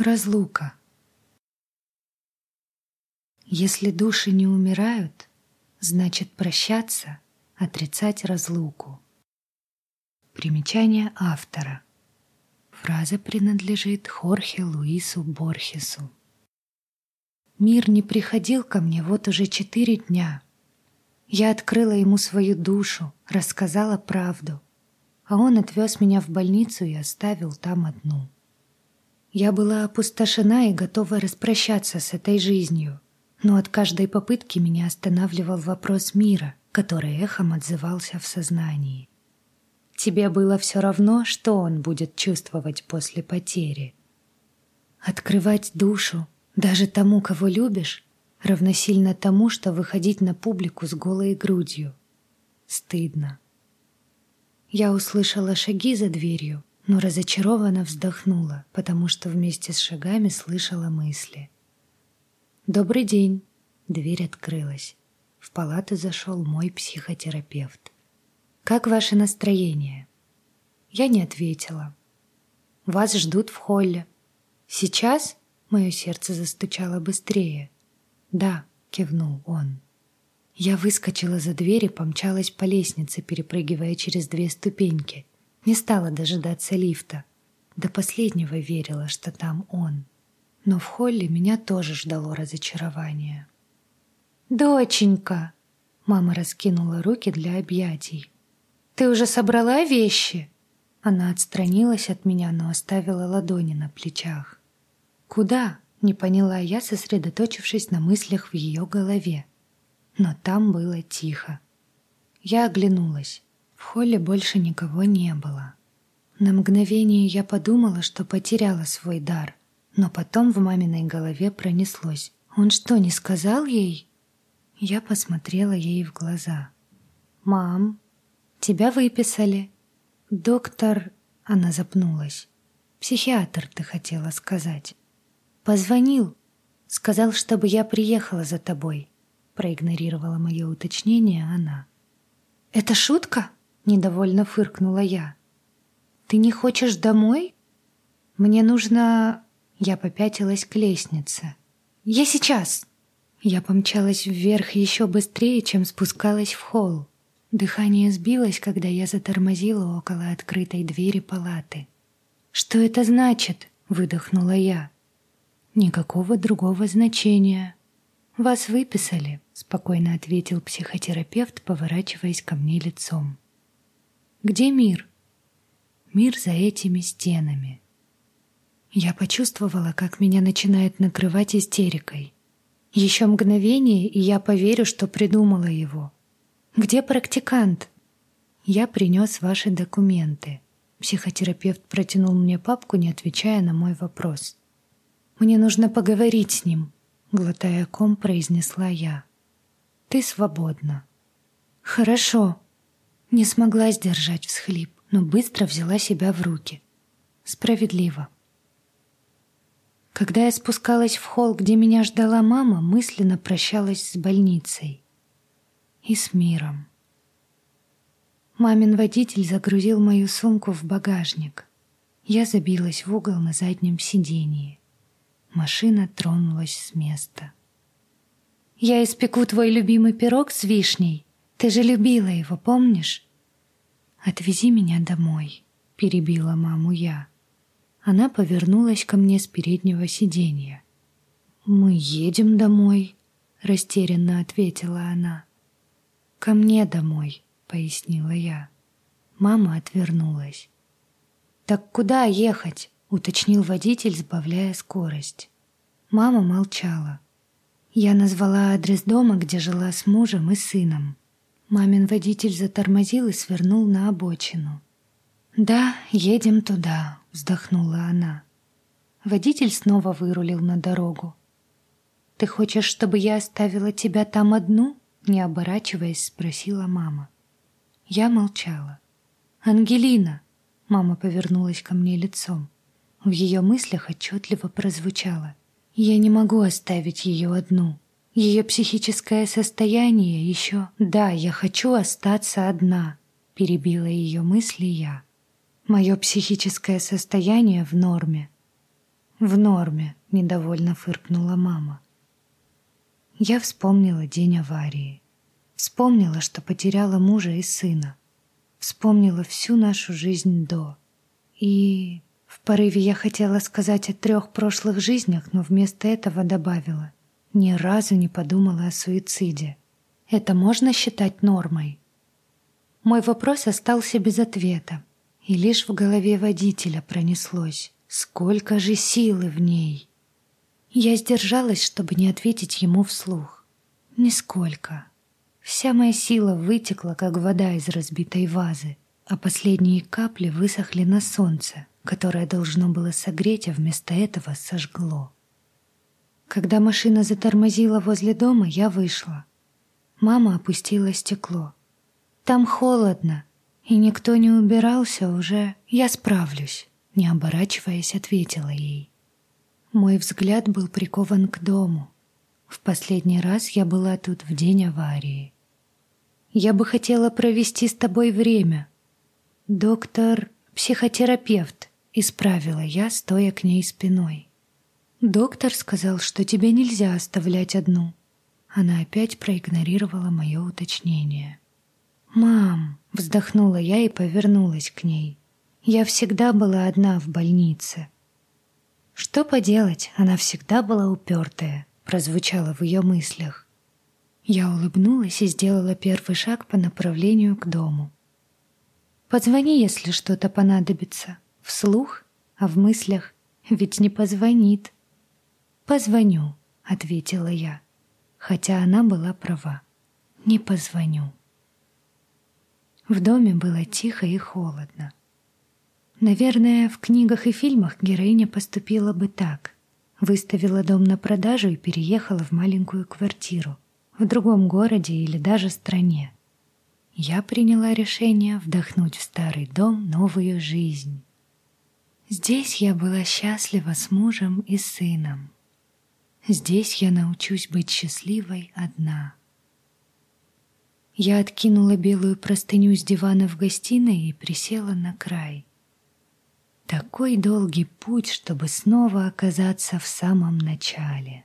Разлука. Если души не умирают, значит прощаться — отрицать разлуку. Примечание автора. Фраза принадлежит Хорхе Луису Борхесу. Мир не приходил ко мне вот уже четыре дня. Я открыла ему свою душу, рассказала правду, а он отвез меня в больницу и оставил там одну. Я была опустошена и готова распрощаться с этой жизнью, но от каждой попытки меня останавливал вопрос мира, который эхом отзывался в сознании. Тебе было все равно, что он будет чувствовать после потери. Открывать душу даже тому, кого любишь, равносильно тому, что выходить на публику с голой грудью. Стыдно. Я услышала шаги за дверью но разочарованно вздохнула, потому что вместе с шагами слышала мысли. «Добрый день!» Дверь открылась. В палату зашел мой психотерапевт. «Как ваше настроение?» Я не ответила. «Вас ждут в холле». «Сейчас?» Мое сердце застучало быстрее. «Да», — кивнул он. Я выскочила за дверь и помчалась по лестнице, перепрыгивая через две ступеньки. Не стала дожидаться лифта. До последнего верила, что там он. Но в холле меня тоже ждало разочарование. «Доченька!» Мама раскинула руки для объятий. «Ты уже собрала вещи?» Она отстранилась от меня, но оставила ладони на плечах. «Куда?» — не поняла я, сосредоточившись на мыслях в ее голове. Но там было тихо. Я оглянулась. В холле больше никого не было. На мгновение я подумала, что потеряла свой дар, но потом в маминой голове пронеслось. «Он что, не сказал ей?» Я посмотрела ей в глаза. «Мам, тебя выписали. Доктор...» Она запнулась. «Психиатр, ты хотела сказать». «Позвонил. Сказал, чтобы я приехала за тобой». Проигнорировала мое уточнение она. «Это шутка?» Недовольно фыркнула я. «Ты не хочешь домой? Мне нужно...» Я попятилась к лестнице. «Я сейчас!» Я помчалась вверх еще быстрее, чем спускалась в холл. Дыхание сбилось, когда я затормозила около открытой двери палаты. «Что это значит?» — выдохнула я. «Никакого другого значения». «Вас выписали», — спокойно ответил психотерапевт, поворачиваясь ко мне лицом. Где мир? Мир за этими стенами. Я почувствовала, как меня начинает накрывать истерикой. Еще мгновение, и я поверю, что придумала его. Где практикант? Я принес ваши документы. Психотерапевт протянул мне папку, не отвечая на мой вопрос. Мне нужно поговорить с ним, глотая ком, произнесла я. Ты свободна. Хорошо, не смогла сдержать всхлип, но быстро взяла себя в руки. Справедливо. Когда я спускалась в холл, где меня ждала мама, мысленно прощалась с больницей и с миром. Мамин водитель загрузил мою сумку в багажник. Я забилась в угол на заднем сидении. Машина тронулась с места. «Я испеку твой любимый пирог с вишней», ты же любила его, помнишь? Отвези меня домой, перебила маму я. Она повернулась ко мне с переднего сиденья. Мы едем домой, растерянно ответила она. Ко мне домой, пояснила я. Мама отвернулась. Так куда ехать? уточнил водитель, сбавляя скорость. Мама молчала. Я назвала адрес дома, где жила с мужем и сыном. Мамин водитель затормозил и свернул на обочину. «Да, едем туда», — вздохнула она. Водитель снова вырулил на дорогу. «Ты хочешь, чтобы я оставила тебя там одну?» Не оборачиваясь, спросила мама. Я молчала. «Ангелина!» Мама повернулась ко мне лицом. В ее мыслях отчетливо прозвучало. «Я не могу оставить ее одну. Ее психическое состояние еще... Да, я хочу остаться одна, перебила ее мысли я. Мое психическое состояние в норме. В норме, недовольно фыркнула мама. Я вспомнила день аварии. Вспомнила, что потеряла мужа и сына. Вспомнила всю нашу жизнь до. И в порыве я хотела сказать о трех прошлых жизнях, но вместо этого добавила. Ни разу не подумала о суициде. Это можно считать нормой? Мой вопрос остался без ответа, и лишь в голове водителя пронеслось. Сколько же силы в ней! Я сдержалась, чтобы не ответить ему вслух. Нисколько. Вся моя сила вытекла, как вода из разбитой вазы, а последние капли высохли на солнце, которое должно было согреть, а вместо этого сожгло. Когда машина затормозила возле дома, я вышла. Мама опустила стекло. «Там холодно, и никто не убирался уже. Я справлюсь», — не оборачиваясь, ответила ей. Мой взгляд был прикован к дому. В последний раз я была тут в день аварии. Я бы хотела провести с тобой время. Доктор, психотерапевт, исправила я, стоя к ней спиной. Доктор сказал, что тебе нельзя оставлять одну. Она опять проигнорировала мое уточнение. «Мам!» — вздохнула я и повернулась к ней. «Я всегда была одна в больнице. «Что поделать, она всегда была упертая», — прозвучало в ее мыслях. Я улыбнулась и сделала первый шаг по направлению к дому. «Позвони, если что-то понадобится. Вслух, а в мыслях ведь не позвонит». «Позвоню», — ответила я, хотя она была права. «Не позвоню». В доме было тихо и холодно. Наверное, в книгах и фильмах героиня поступила бы так. Выставила дом на продажу и переехала в маленькую квартиру в другом городе или даже стране. Я приняла решение вдохнуть в старый дом новую жизнь. Здесь я была счастлива с мужем и сыном. Здесь я научусь быть счастливой одна. Я откинула белую простыню с дивана в гостиной и присела на край. Такой долгий путь, чтобы снова оказаться в самом начале.